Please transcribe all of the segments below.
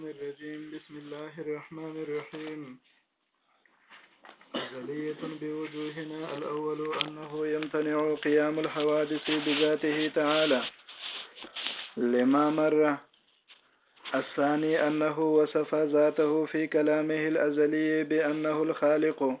الرجيم بسم الله الرحمن الرحيم جلية بوجوهنا الأول أنه يمتنع قيام الحوادث بذاته تعالى لما مر الثاني أنه وصف ذاته في كلامه الأزلي بأنه الخالق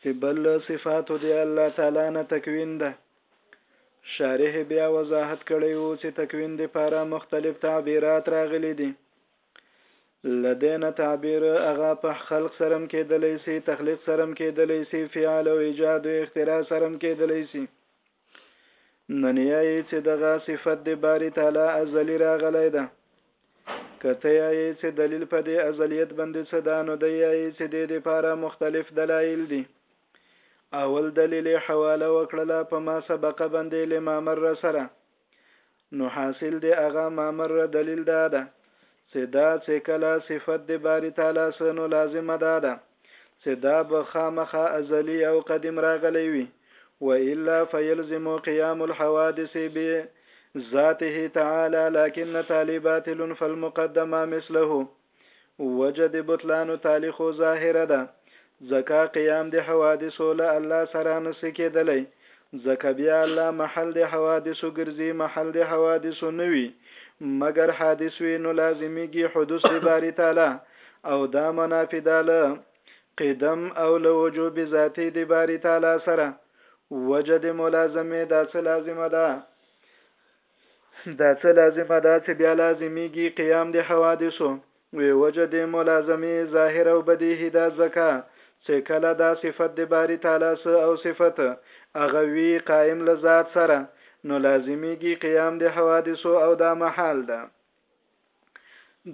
چې بل له صفاتو د الله تعالی نه تکوین ده شارح بیا وضاحت کړی وو چې تکوین د پاره مختلف تعبیرات راغلي دي لدین تعبیر هغه په خلق سرم کېدلی سي تخلیق سرم کېدلی سي فعال او ایجاد او اختراع سرم کېدلی سي ننیای چې دغه صفت د باری تعالی ازلی راغلی ده کته یای چې دلیل په دې ازلیت باندې څه ده نو دی یای چې د دې لپاره مختلف دلایل دي اول دلیل حواله وکړه په ما سبق باندې لمامر سره نو حاصل د هغه مامره دلیل دا ده څه دا څه کله صفت د باری تعالی سه نو لازمه دا ده څه دا به خامخا ازلی او قدیم راغلی وی و الا فیلزم قیام الحوادث به ذاته تعالی لكن تالي باطل فالمقدمه مثله وجه د بطلانو تعلی خو ظاهره ده ځکه قیام د حوادثو له الله سره نه سي کېدلی ځکه بیا الله محل د حوادثو ګرځي محل د حوادثو نه وي مګر حادث وي نو لازمیږي حدوث د باری تعالی او دا منافي ده له قدم او له وجوب ذاتي د باری تعالی سره وجه د ملازمې دا څه لازمه ده دا څه لازمه ده چې بیا لازمیږي قیام د حوادثو وې وجه دې ملازمې ظاهر او بدیهی ده ځکه چې کله دا صفت د باری تعالی څه او صفت هغه وي قایم له ذات سره نو لازمیږي قیام د حوادثو او دا محال ده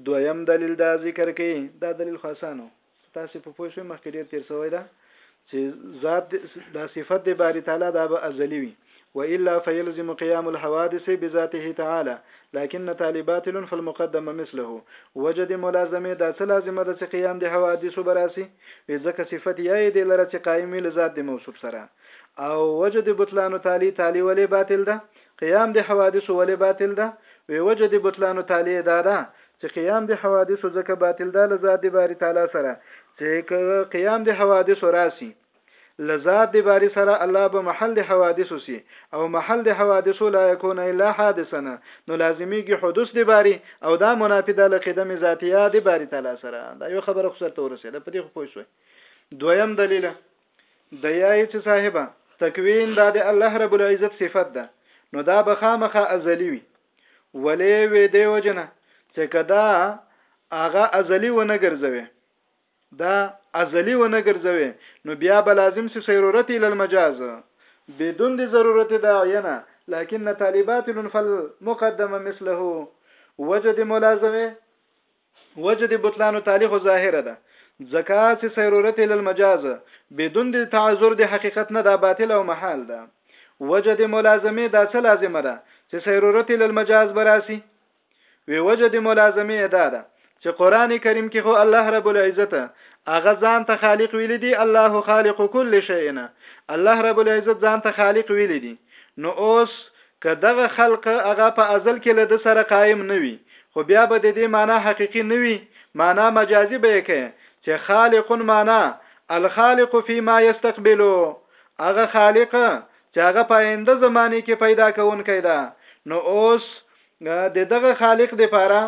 دویم دلیل دا ذکر کوي دا دلیل خو اسانو تاسو په پوه شئ مخکې ډیر تیر شوی دا چې ذات دا صفت د باری تعالی دا به ازلی وي والا فيلزم قيام الحوادث بذاته تعالى لكن طالبات فالمقدم مثله وجد ملازمه دا څه لازمه ده چې قيام د حوادث براسي ځکه صفت یا دی لره چې قائم وي لذات د موصوف سره او وجد بطلان تعالی تعالی ولې باطل ده قیام د حوادثو ولې باطل ده؟ وې وجه د بطلانو تعلیه دا ده چې قیام د حوادثو ځکه باطل ده له ذات د باری تعالی سره چې قیام د حوادثو راسي له ذات د باری سره الله به محل د حوادثو سي او محل د حوادثو لا يكون الا حادثنا نو لازميږي حدوث د باری او دا منافده له قدم ذاتيه د باری تعالی سره دا یو خبره خو سره ورسېده په دې خو پوه شوي دویم دلیل د یاې چې صاحبه تکوین دا د الله رب العزت صفت ده نو دا به خامخا ازلی وي ولې وې دی وجنه چې کدا هغه ازلی ونه ګرځوي دا ازلی ونه ګرځوي نو بیا به لازم سي ضرورت ال المجاز بدون د ضرورت دا عینه لكن طالبات فالمقدمه مثله وجد ملازمه وجه د بطلان تعلی خو ظاهره ده ځکه چې سيرورت الى المجاز بدون د تعذر د حقيقت نه دا باطل او محال ده وجه د ملازمه دا څه لازمه ده چې سيرورت الى المجاز براسي وی وجه د ملازمه ادا ده چې قران کریم کې خو الله رب العزت هغه ځان ته خالق ویل دي الله خالق کل شیء الله رب العزت ځان ته خالق ویل دي نو اوس که دغه خلق هغه په ازل کې له ده سره قایم نه وي، خو بیا به د دې معنی حقیقي نه وي، معنی مجازي به یې کړې چې خالق معنی الخالق فی ما یستقبل، هغه خالق چې هغه په آینده زمانې کې پیدا کوونکی ده، نو اوس د دغه خالق لپاره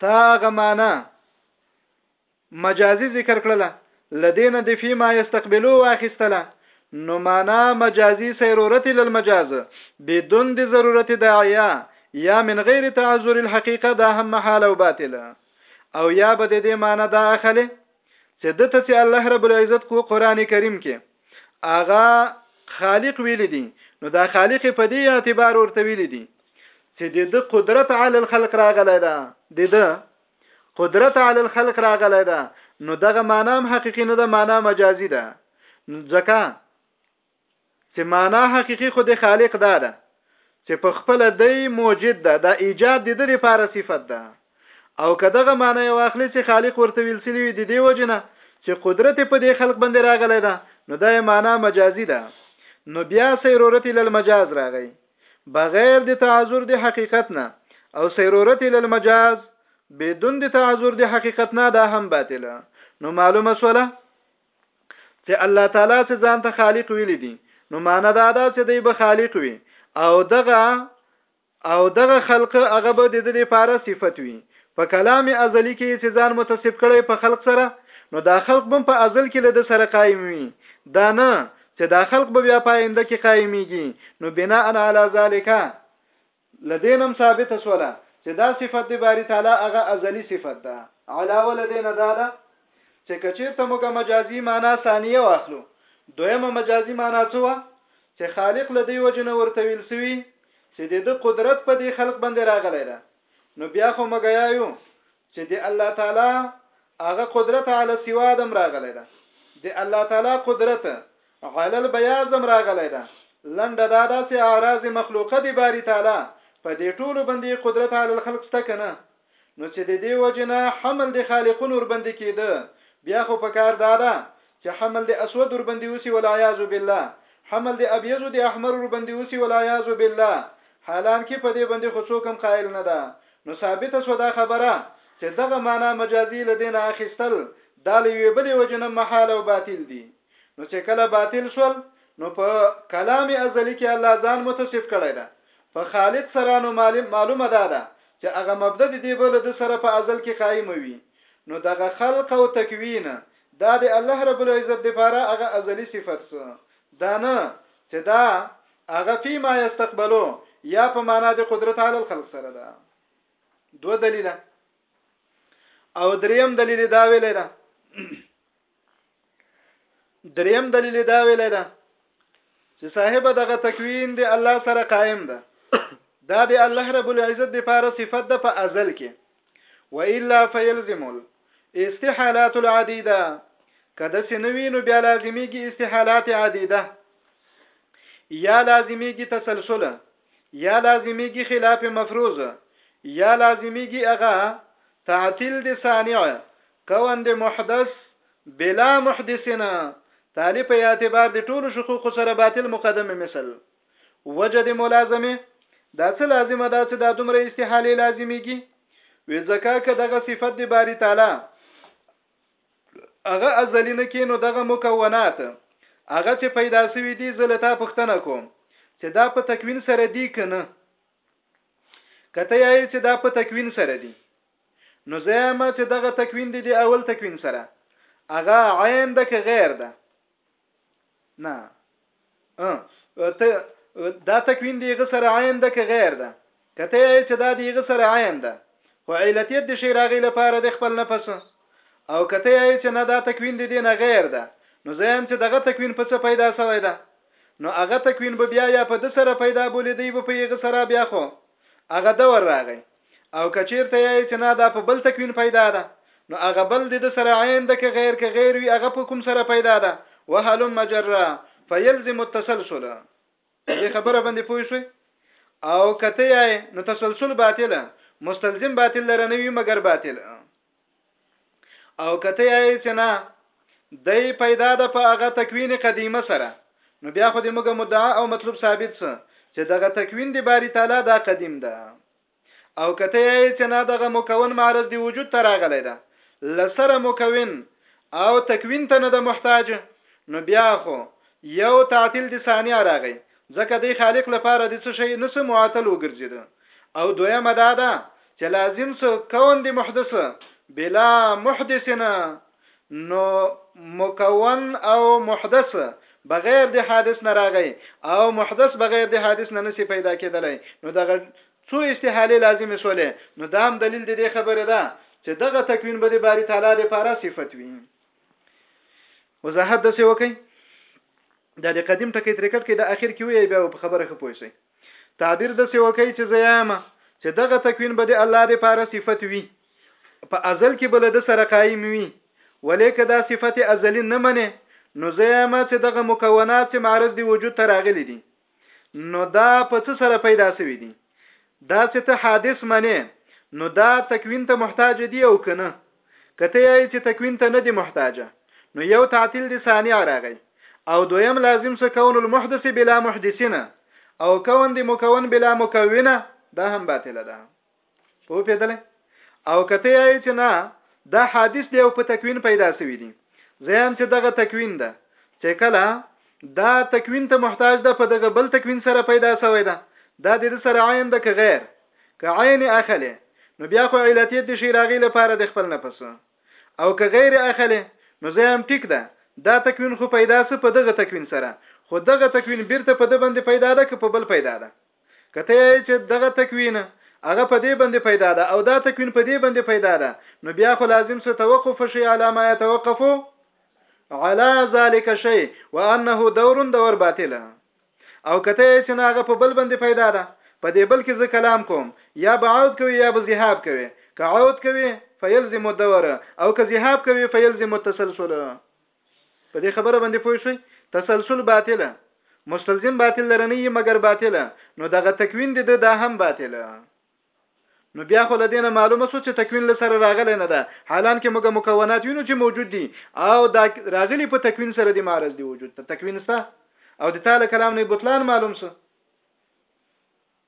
تا هغه معنی. مجازي ذکر کړله له دې نه دفي ما يستقبلو واخيستله نو مانا مجازي سيرورتي للمجاز بدون د ضرورت داعيه يا من غير تعذر الحقيقه دا هم محال او باطل او يا به د دې مانا دا اخلي چې د ته چې الله رب العزت کو قران کریم کې اغا خالق ویل دي نو دا خالق په دې اعتبار ورته ویل دي چې د قدرت علی الخلق راغلی دا د قدرت علی الخلق راغلی ده نو دغه معنا هم حقيقي نه ده معنا مجازي ده ځکه چې معنا حقيقي خو د خالق ده ده چې په خپل دی موجد ده دا ایجاد د دې لپاره صفت ده او کداغه معنی واخلې چې خالق ورته ویل سوي وي د دې وجنه چې قدرت په دې خلق باندې راغلی ده نو دا معنی مجازي ده نو بیا سیرورت ال مجاز راغی بغیر د تعذر د حقیقت نه او سیرورت الى المجاز بدون د تعذر د حقیقت نه دا هم باطله نو معلومه سوله چې الله تعالی چې ځان ته خالق ویل دي نو معنی دا ده چې دی به خالق وي او دغه او دغه خلق هغه به د دې لپاره صفت وي په کلام ازلی کې چې ځان متصف کړي په خلق سره نو دا خلق بم په ازل کې له سره قائم وي دا نه چې دا خلق به بیا په آینده کې قایمیږي نو بناء علی ذلک له دین هم ثابته شوله چې دا صفت د باری تعالی هغه ازلي صفت ده علاوه له دې نه دا ده چې که چېرته موږ مجازي معنا ثانیه واخلو دویمه مجازي معنا څه وه چې خالق له دې وجه نه ورته ویل سوي چې د قدرت په دې خلق باندې راغلی ده نو بیا خو مګیا یو چې د الله تعالی هغه قدرت علی السواد هم راغلی ده، د الله تعالی قدرت علی البياض هم راغلی ده، لنډه دا داسې اعراض مخلوقه د باري تعالی په دې ټولو باندې قدرت علی الخلق شته که نه؟ نو چې د دې وجې نه حمل د خالقونو ورباندې کېده بيا خو په کار دا ده چه حمل د اسود وربندی وسی والعیاذ بالله حمل د ابیض د احمر وربندی وسی والعیاذ بالله حالانکی په دی بندی خو څوک هم قایل نه ده نو ثابته سوه دا خبره چه دغه معنی مجازی له دی نه اخیستل دا له یوی بلی وجی نه محال او باطل دی نو چه کله باطل سول نو په کلام ازلی کی الله ځان متصف کړی ده په خالق سره نو معلومه دا ده چه هغه مبدأ د دی به له ده سره په ازل کی قایم وی نو دغه خلق او تکوین دا د الله رب العزت دپاره هغه ازلي صفت سو، دا نه چه دا هغه فی ما یستقبلو یا په مانا د قدرت علی الخلق سره ده. دوه دلیله. او دریم دلیل دا ویلی ده دریم دلیل دا ویلی ده چې صاحب دغه تکوین دی الله سره قائم ده دا دی الله رب العزت دی پاره صفت ده په ازل کې والا فيلزم الاستحالات العديده کده سنوي نو بیا لازمیږي استحالات عديده یا لازمیږي تسلسل یا لازمیږي خلاف مفروض یا لازمیږي اغا تعطیل د صانع کون د محدث بلا محدثنا تالی په اعتبار د ټولو شقوق سره باطل مقدمه مثل وجه د ملازمه دا څه لازمه ده چې دا دومره استحاله لازمیږي وې ځکه که دغه صفت د باری تعالی هغه ازلی نه کې نو دغه مکونات هغه چې پیدا شوی دي زه لته پښتنه کوم چې دا په تکوین سره دی کنه کته یې چې دا په تکوین سره دی نو زه ما چې دغه تکوین دی د اول تکوین سره هغه عین ده که غیر ده نه اه ته دا تکوین دی غ سره عین ده که غیر ده کته یې چې دا دی غ سره عین ده خو علتیت د شی راغی لپاره د خپل نفس او کته یې چې نه دا تکوین دی نه غیر ده نو زم چې دغه تکوین په څه پیدا شوی ده نو هغه تکوین به بیا یا په د سره پیدا بولې دی په یغ سره بیا خو هغه دور راغی او که چیرته یایی چې نه دا په بل تکوین پیدا ده نو هغه بل د ده سره عین ده که غیر که غیر وي هغه په کوم سره پیدا ده وهلم جرا فیلزم التسلسل په دې خبره باندې پوه شوي او کته یې نو تسلسل باطل مستلزم باطل لره نه وي مګر باطل او کته یې چې نه دی پیدا ده په هغه تکوین قدیمه سره نو بیا خو دې موږ مدعا او مطلوب ثابت سه چې دغه تکوین دی باری تعالی دا قدیم ده او کته یې چې نه دغه مکون معرض دی وجود ته راغلی ده لسره مکون او تکوین ته نه ده محتاج نو بیا خو یو تعطیل دی ثانیه راغی ځکه دی خالق لپاره د څه شی نه څه معطل وګرځیده او دویمه دا ده چې لازم څه کون دی محدث بلا محدث نه نو مکون او محدث بغیر د حادث نه راغی او محدث بغیر د حادث نه نسی پیدا کېدلی نو دغه څو استحاله لازم سولې نو دام دلیل د دې خبره ده چې دغه تکوین به د باری تعالی لپاره صفت وي وضاحت د څه وکي دا د قدیم ټکی ترې کټ کړئ دا اخر کې ویې بیا به په خبره ښه پوه شئ تعبیر داسې وکړئ چې زه یم چې دغه تکوین به د الله لپاره صفت وي په ازل کې به له ده سره قایم وي ولې که دا صفت ازلی نه منې نو زه یم چې دغه مکونات چې معرض دی وجود ته راغلي دي نو دا په څه سره پیدا شوي دي دا چې ته حادث منې نو دا تکوین ته محتاج دی او کنه که ته یایې چې تکوین ته نه دې محتاجه نو یو تعطیل دې صانع راغی او دویم لازم څه کون المحدث بلا محدثینه او کون دې مکون بلا مکونه دا هم باطله ده په پیدله او که ته یایې چې نه دا حادث دی او په تکوین پیدا شوی دی زیان چې دغه تکوین ده چې کله دا تکوین ته محتاج ده په دغه بل تکوین سره پیدا شوی ده دا د سره عین ده که غیر که عین اخلې نو بیا خو علتیت د شی راغی لپاره د خپل نفس او که غیر اخلې نو زه هم ټیک ده دا تکوین خو پیدا سه په دغه تکوین سره خو دغه تکوین بیرته په د باندې پیدا ده که په بل پیدا ده کته یې چې دغه تکوین هغه په دې باندې پیدا ده او دا تکوین په دې باندې پیدا ده نو بیا خو لازم سه توقف شي علامه يتوقفو على ذلك شيء وانه دور دور باطله او کته یې چې نو هغه په بل باندې پیدا ده په دې بل کې زه کلام کوم یا به عود کوي یا به ذهاب کوي که عود کوي فیلزم الدور او که ذهاب کوي فیلزم التسلسل په دې خبره باندې پوه شئ تسلسل باطله مستلزم باطل لرنی مګر باطله نو دغه تکوین دې ده دا هم باطله نو بیا خو لدینه معلومه سو چې تکوین له سره راغلی نه ده حالان کې موږ مکونات وینو چې موجود دي او دا راغلی په تکوین سره دی معرض دی وجود ته تکوین ستا او د تعالی کلام نه بطلان معلوم سو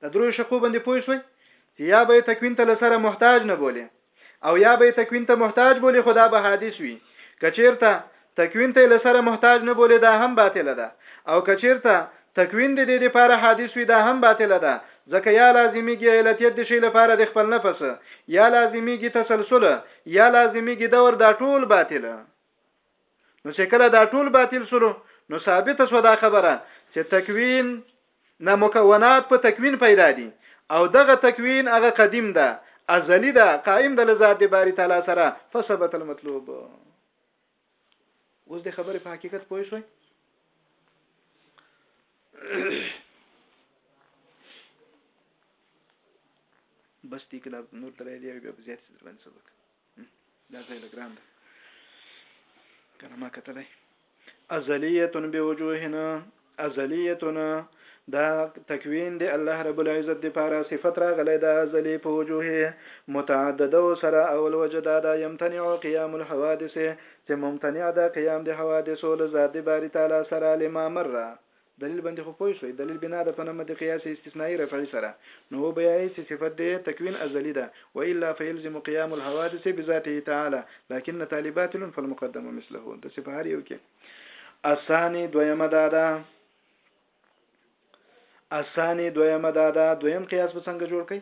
د درو شقو باندې پوه شوي چې یا به تکوین ته لسره محتاج نه بولي او یا به تکوین ته محتاج بولی خو دا به حادث وي کچیرته تکوین ته له سره محتاج نه بولی دا هم باطل ده او کچیرته تکوین د دې لپاره حادث وي دا هم باطل ده ځکه یا لازمیږي علتیت د شی لپاره د خپل نفس یا لازمیږي تسلسل یا لازمیږي دور دا ټول باطل نو چې کله دا ټول باطل سره نو ثابت شو دا خبره چې تکوین نه مکونات په تکوین پیدا دي او دغه تکوین هغه قدیم ده ازلی ده قائم ده لذات دی باری تعالی سره فثبت المطلوب اوس د خبرې په حقیقت پوه شوي بس دې کله نور ترې دی بیا زیات څه باندې سبق دا ځای لګران ده کنه ما کتلای ازلیه بوجوهنا ازلیه دا تکوین دی الله رب العزت دی پاره صفت راغلی دا ازلی په وجوه متعدده او سره اول وجدا دا یمتنع قیام الحوادث چې ممتنع دا قیام دی حوادث ول ذات باری تعالی سره لما مره دلیل باندی خو پوه شوی دلیل بنا ده په نه مد قیاس استثنایی رفعی سره نو هو بیایی چه صفت دی تکوین ازلی ده و الا فیلزم قیام الحوادث بذاته تعالی لکن تالی باطل فالمقدم مثله دسی په هر یو کی الثانی دویمه دا ده الثانی دویمه دا ده دویم قیاس به څنګه جوړ کړي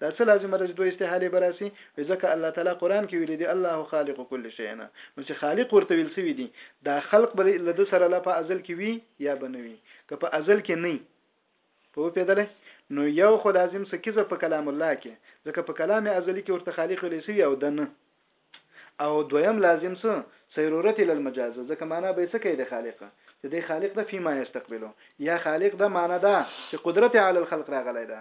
دا څه لازمه ده چې دوه استحالې به راسي؟ وایي ځکه الله تعالی قرآن کې ویلي دي، الله خالق کل شیء، نو چې خالق ورته ویل شوي دي، دا خلق به له ده سره لا په ازل کې وي یا به نه وي؟ که په ازل کې نه پوهېدلی نو یو خو لازم څه کیزه په کلام الله کې، ځکه په کلام ازلي کې ورته خالق ویل شوي او ده نه. او دویم لازم څه صیرورت الی المجاز ده ځکه معنا به یې څه کوي د خالق چې دی خالق ده فيما یستقبلو یا خالق ده معنا ده چې قدرت علی الخلق راغلی ده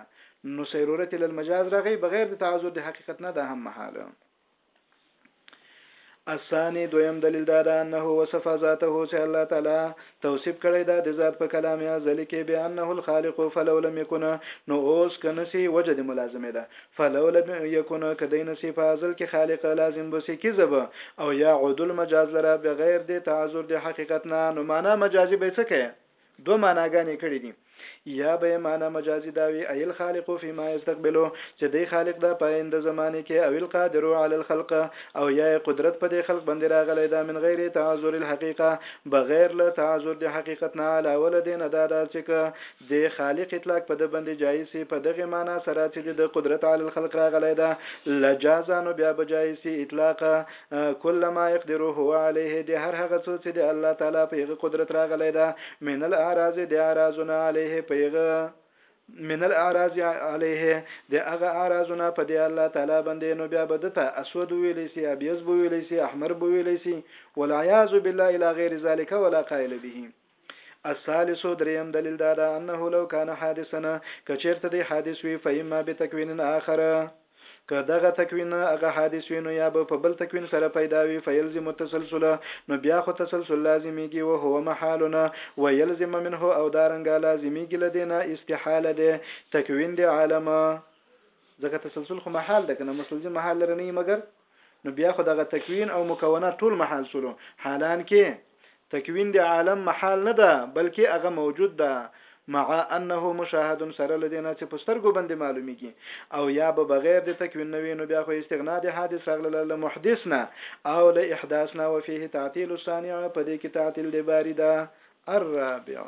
نو صیرورت الی المجاز راغی بغیر د تعذر د حقیقت نه ده هم محاله الثاني دویم دلیل دا ده انه وصف ذاته چې الله تعالی توصیف کړی دا د ذات په کلام ازلی کې بانه الخالق فلو لم یکن نو اوس که نه سي وجه د ملازمې ده فلو لم یکن که دی نه سي په ازل کې خالق لازم به سي کیزه به او یا عدول مجاز لره بغیر د تعذر د حقیقت نه نو معنی مجازي به څه کئ دوه معناګانې کړي دي. یا به معنی مجازی دا وی ای الخالق فيما يستقبل چې دی خالق ده په آینده زمانه کې او القادر علی الخلق او یا قدرت په دې خلق باندې راغلی ده من غیر تعذر الحقیقه بغیر له تعذر د حقیقت نه علاوه له دې نه دا ده چې که د خالق اطلاق په د باندې جایز سي په دغه معنی سره چې د قدرت علی الخلق راغلی ده لجازانو بیا بجایز سي اطلاق کل ما يقدره هو عليه د هر هغه څه چې د الله تعالی په هغه قدرت راغلی ده من الاعراض د اعراضنا عليه په هغه من الاعراض عليه د هغه اعراضنا په دی الله تعالی باندې نو بیا بدته اسود ویل شي ابيض ویل شي احمر ویل شي والعياذ بالله الى غير ذلك ولا قائل به الثالث دریم دلیل دا ده انه لو کان حادثنا کچیرته دی حادث وی فیما بتکوین اخر که دغه تکوین هغه حادث وی نو یا به په بل تکوین سره پیدا وی فیلزم التسلسل نو بیا خو تسلسل لازمیږي او هو محالنا ويلزم منه او دارنګه لازمیږي لدینا استحاله ده تکوین دی عالم ځکه تسلسل خو محال ده کنه مسلزم محال لرنی مګر نو بیا خو دغه تکوین او مکونات ټول محال سولو حالانکه تکوین د عالم محال نه ده بلکې هغه موجود ده مع انه مشاهد سره لدینا چې پسترګو باندې معلومیږي او یا به بغیر د تکوین نه وینو بیا خو استغنا د حادث اغلل له محدث نه او له احداث نه وفيه تعطيل الصانع په دې کې تعطيل د باری ده الرابع